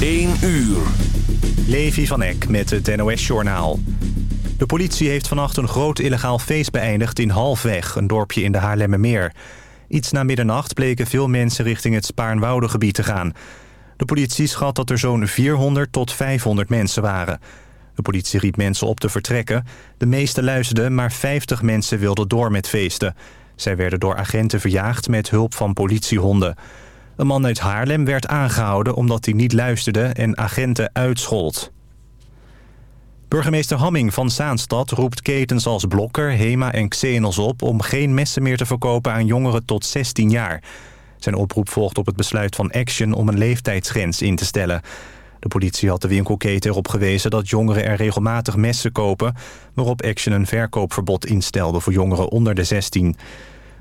1 uur. Levi van Eck met het NOS-journaal. De politie heeft vannacht een groot illegaal feest beëindigd in Halfweg... een dorpje in de Haarlemmermeer. Iets na middernacht bleken veel mensen richting het Spaarnwoudegebied te gaan. De politie schat dat er zo'n 400 tot 500 mensen waren. De politie riep mensen op te vertrekken. De meeste luisterden, maar 50 mensen wilden door met feesten. Zij werden door agenten verjaagd met hulp van politiehonden. Een man uit Haarlem werd aangehouden omdat hij niet luisterde en agenten uitschold. Burgemeester Hamming van Zaanstad roept ketens als Blokker, Hema en Xenos op... om geen messen meer te verkopen aan jongeren tot 16 jaar. Zijn oproep volgt op het besluit van Action om een leeftijdsgrens in te stellen. De politie had de winkelketen erop gewezen dat jongeren er regelmatig messen kopen... waarop Action een verkoopverbod instelde voor jongeren onder de 16.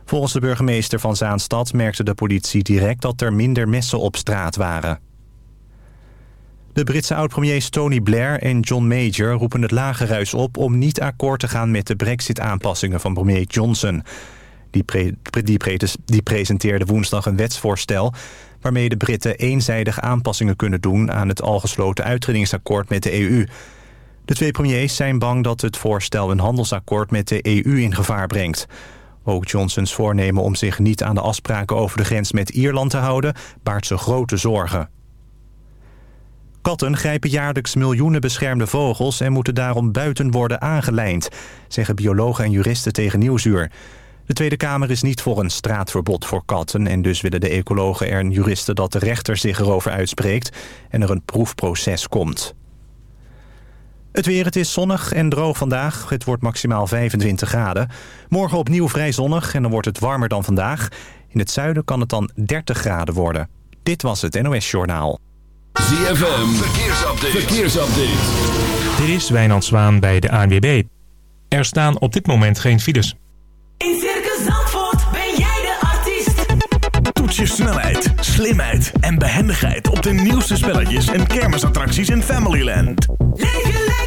Volgens de burgemeester van Zaanstad merkte de politie direct dat er minder messen op straat waren. De Britse oud-premiers Tony Blair en John Major roepen het lagerhuis op... om niet akkoord te gaan met de brexit-aanpassingen van premier Johnson. Die, die, die presenteerde woensdag een wetsvoorstel... waarmee de Britten eenzijdig aanpassingen kunnen doen... aan het al gesloten uittredingsakkoord met de EU. De twee premiers zijn bang dat het voorstel een handelsakkoord met de EU in gevaar brengt... Ook Johnsons voornemen om zich niet aan de afspraken over de grens met Ierland te houden... baart ze grote zorgen. Katten grijpen jaarlijks miljoenen beschermde vogels... en moeten daarom buiten worden aangelijnd... zeggen biologen en juristen tegen Nieuwsuur. De Tweede Kamer is niet voor een straatverbod voor katten... en dus willen de ecologen en juristen dat de rechter zich erover uitspreekt... en er een proefproces komt. Het weer, het is zonnig en droog vandaag. Het wordt maximaal 25 graden. Morgen opnieuw vrij zonnig en dan wordt het warmer dan vandaag. In het zuiden kan het dan 30 graden worden. Dit was het NOS Journaal. ZFM, verkeersupdate. verkeersupdate. Dit is Wijnand Zwaan bij de ANWB. Er staan op dit moment geen files. In Circus Zandvoort ben jij de artiest. Toets je snelheid, slimheid en behendigheid... op de nieuwste spelletjes en kermisattracties in Familyland. Leef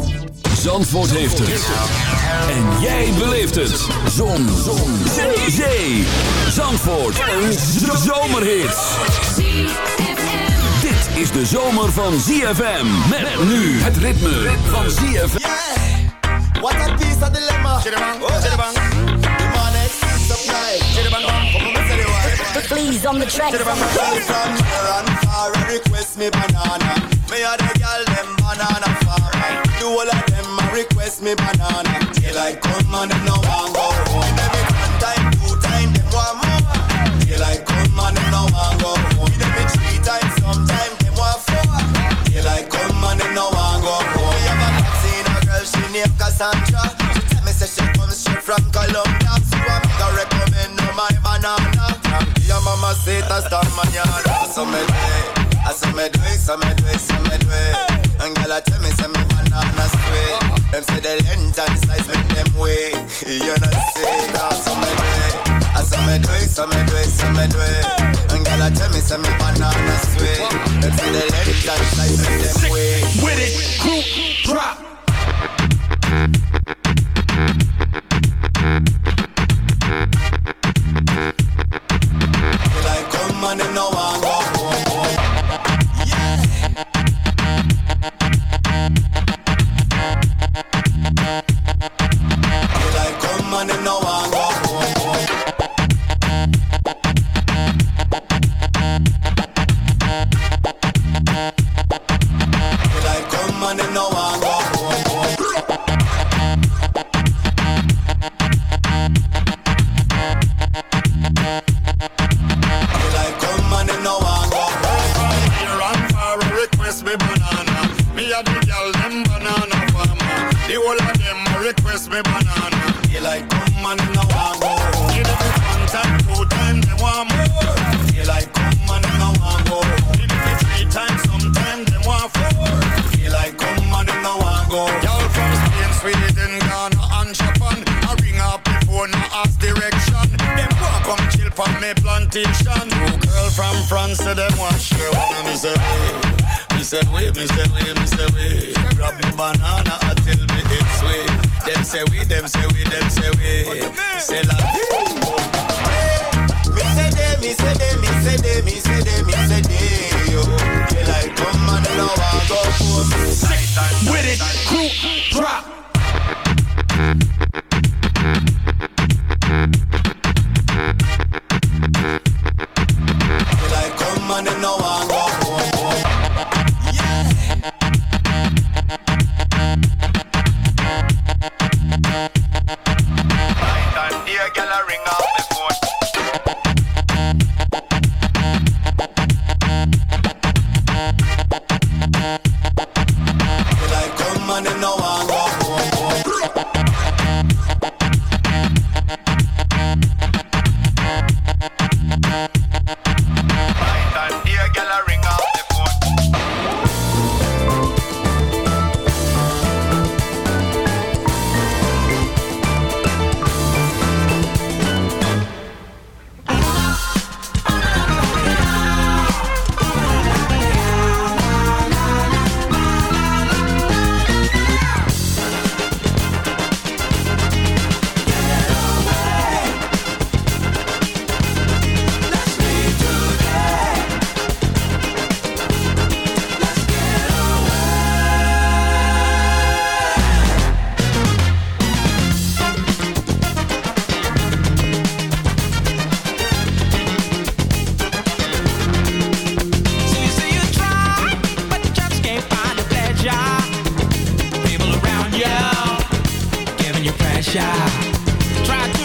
Zandvoort heeft het. En jij beleeft het. Zon. Zon. Zee. Zee. Zandvoort. Een zomerhit. Dit is de zomer van ZFM. Met nu het ritme van ZFM. What a piece of dilemma. Oh, the man is say the word. Please on the track. And far request me banana. Me a the girl them banana farmer. Do all of them request me banana. Daylight come and them no want go home. Them it one time, two time, them want more. Daylight come and them no want go home. Them it three times, sometime them want four. Daylight come and them no want go home. Me have a seen a girl she named Cassandra. She tell me say she comes straight from Colombia. So I make her recommend her my banana. Your mama say it hasta mañana. So me do I so me do it, so me do it, so me do it. And girl, I tell me say me banana sweet. Them say the length and size make them way. You know say that, so me do it. I so me do it, so me do it, so me do it. And girl, I tell me say me banana sweet. Them say the length and size make them way. With it, group drop. say we, me say we, me say we. Grab me banana until me it sweet. Them say we, them say we, them say we. Say like, la Me say they, me say they, me say they, me say they, me say they. Yo, they like come and now I go home. With it, crew. Try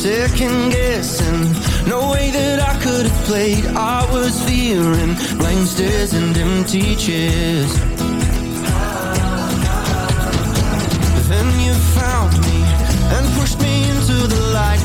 second guessing. No way that I could have played. I was fearing blank stares and empty chairs. Then you found me and pushed me into the light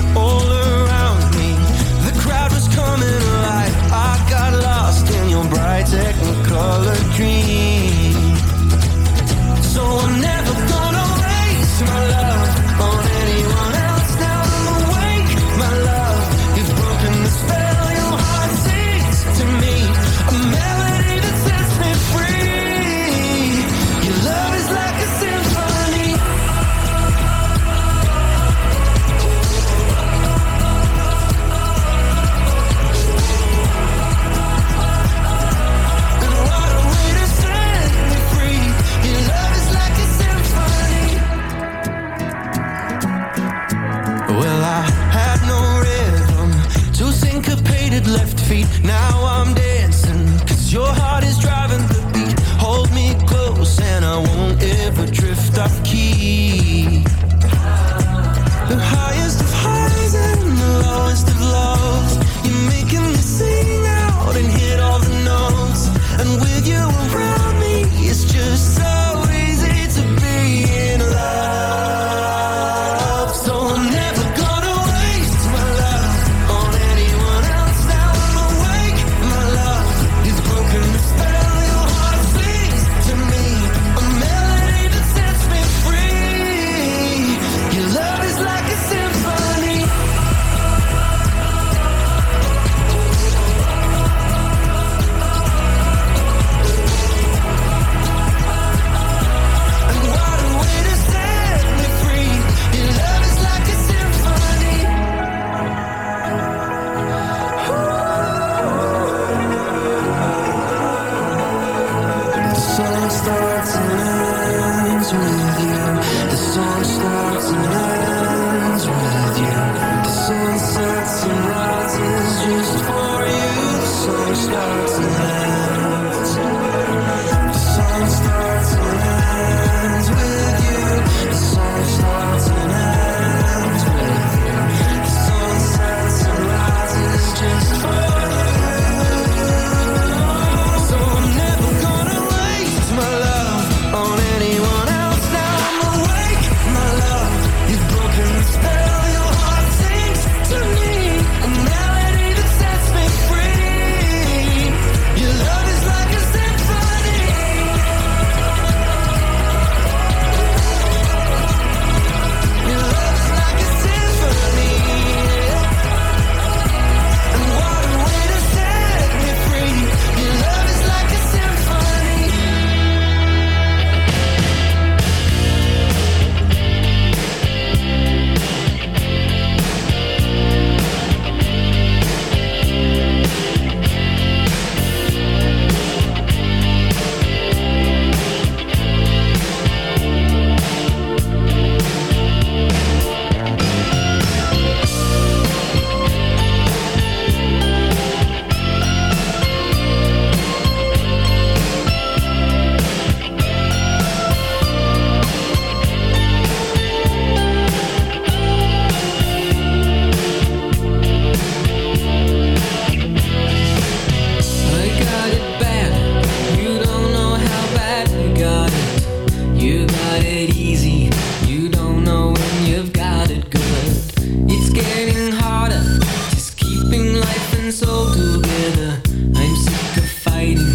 night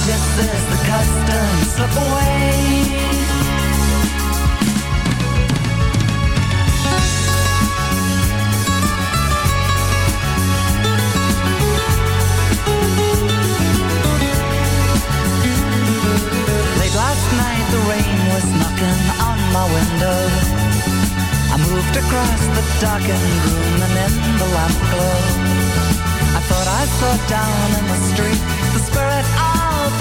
one notices the customs slip away. Late last night the rain was knocking on my window. I moved across the darkened room and in the lamp glow. I thought I saw down in the street the spirit of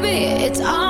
baby, it's off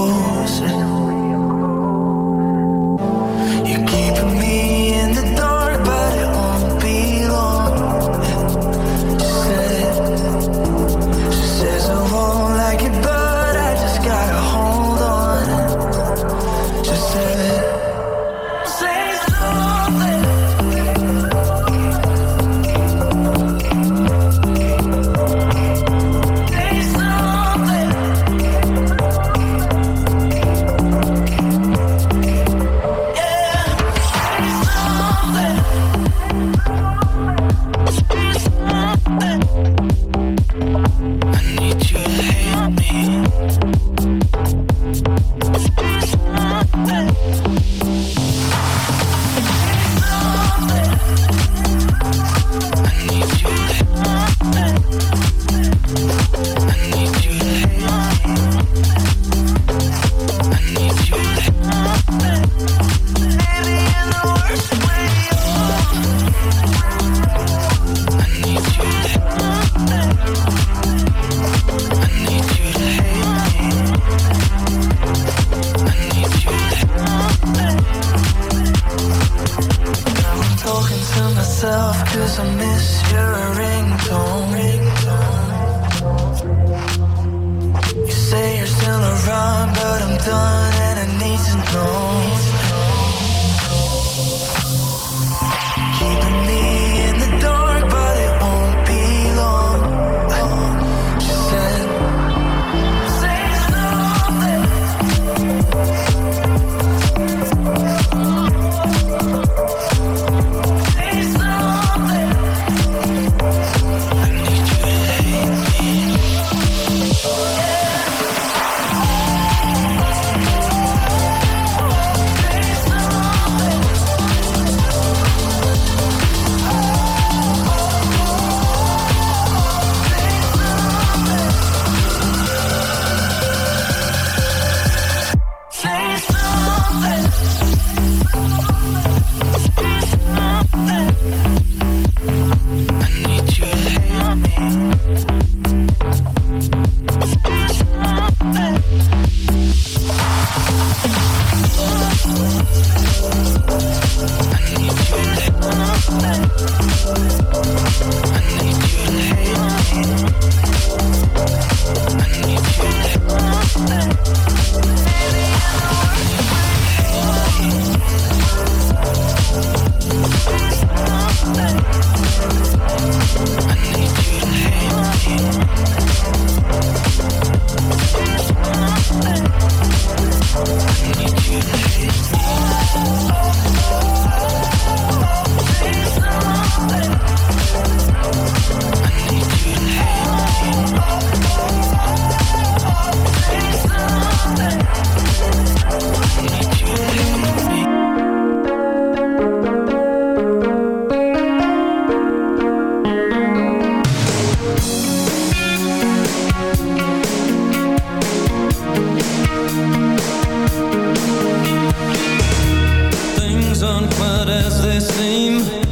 But as they seem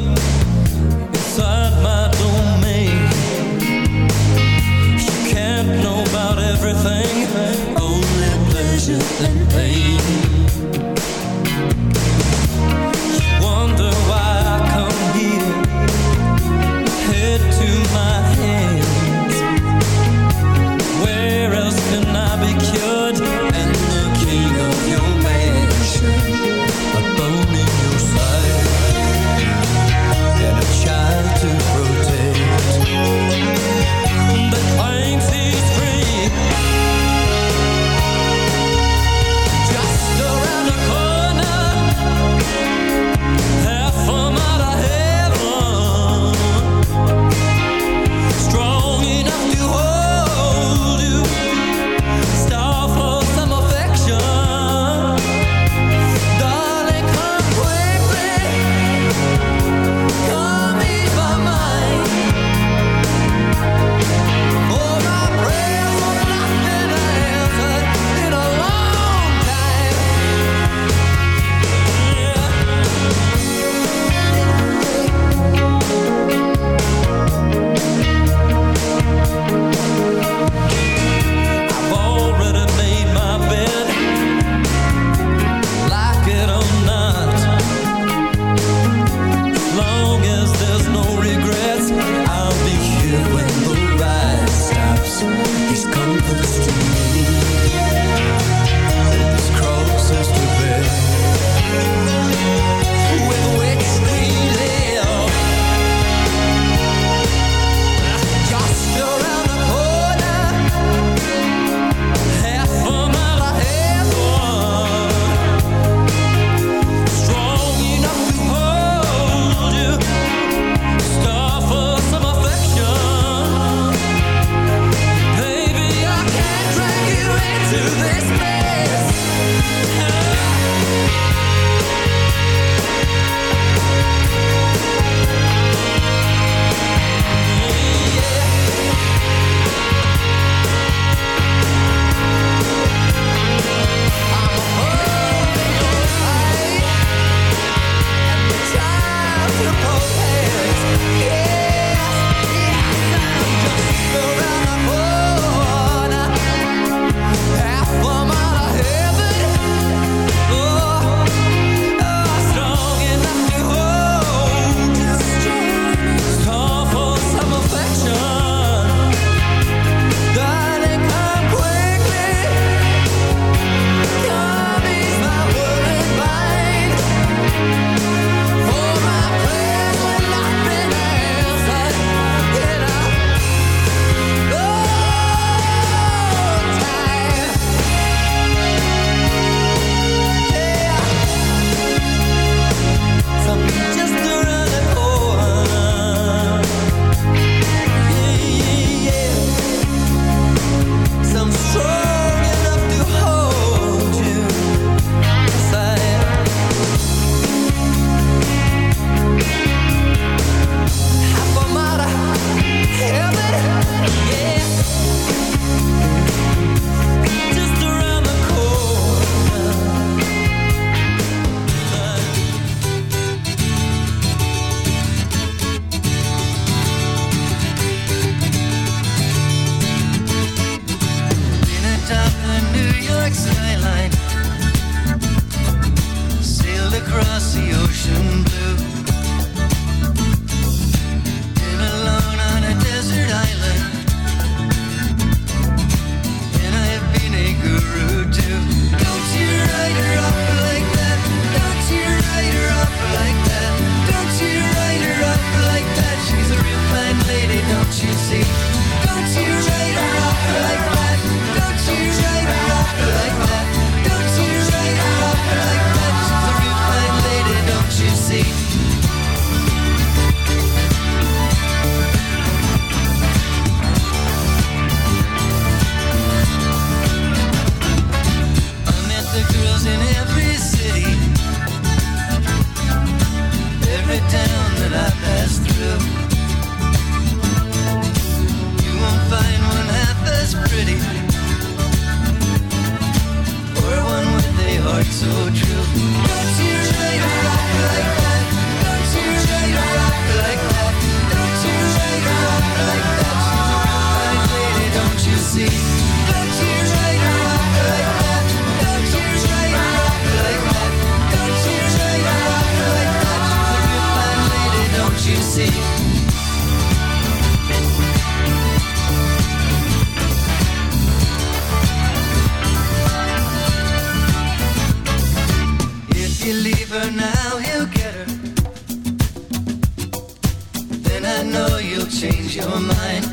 change your mind.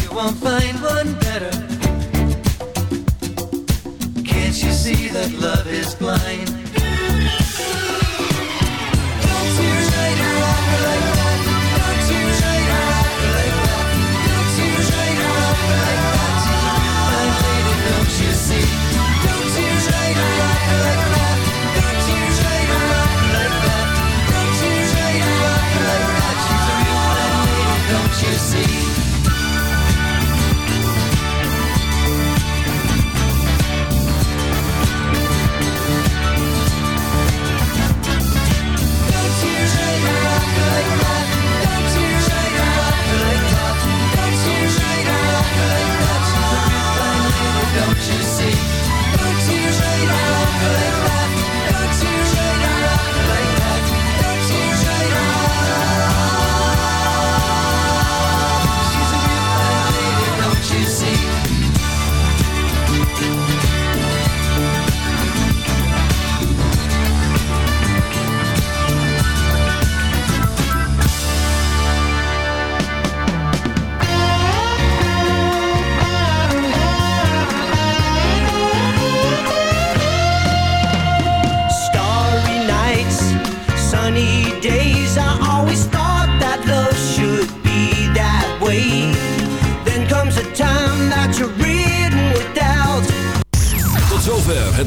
You won't find one better. Can't you see that love is blind?